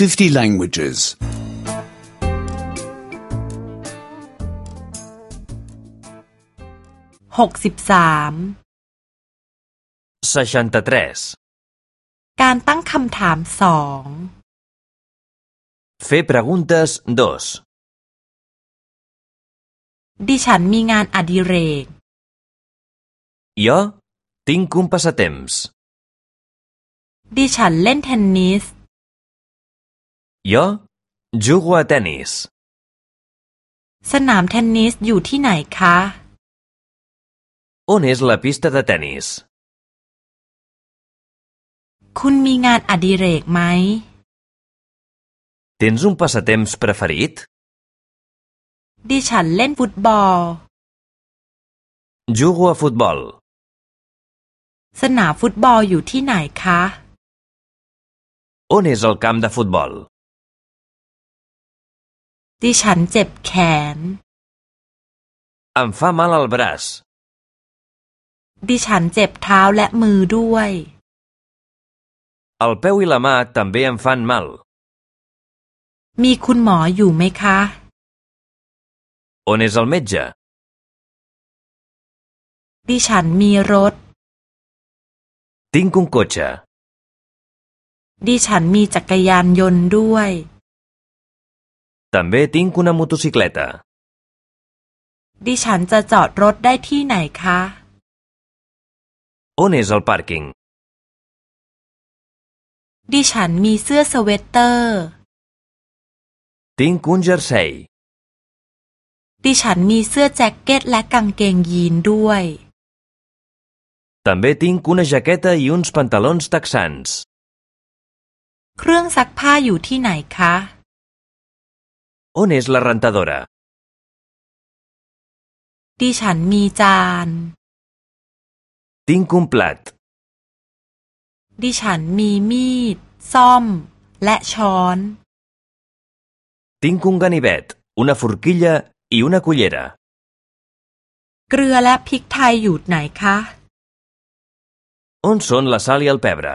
50 languages. หกสิบสาม 63. การตั้งคำถามสอง Fer preguntes 2. ดิฉันมีงานอดิเรก Jo tinc un passatemps. ดิฉันเล่นเทนนิส Jo jugo a tennis. สนามเทนนิสอยู่ที่ไหนคะ On és la pista de tennis? คุณมีงานอดิเรกไหม Tens un passatemps preferit? ดิฉันเล่นฟุตบอล Jugo a futbol. สนามฟุตบอลอยู่ที่ไหนคะ On és el camp de futbol? ดิฉันเจ็บแขน Em fa mal el braç. ดิฉันเจ็บเท้าและมือด้วย El peu i la mà també em fan mal. มีคุณหมออยู่ไหมคะ On és el metge? ดิฉันมีรถ Tinc un cotxe. ดิฉันมีจักรยานยนต์ด้วย També tinc una motocicleta. ดิฉันจะจอดรถได้ที่ไหนคะ On és el pàrquing? ดิฉันมีเสื้อสเวตเตอร์ Tinc un jersei. ดิฉันมีเสื้อแจ็คเก็ตและกางเกงยีนด้วย També tinc una jaqueta i uns pantalons texans. เครื่องซักผ้าอยู่ที่ไหนคะ On és la rentadora? ดิฉันมีจาน Tinc un plat. ดิฉันมีมีด ซ่อม และช้อน Tinc un ganivet, una forquilla i una cullera. เกลือและพริกไทยอยู่ไหนคะ On són la sal i el pebre?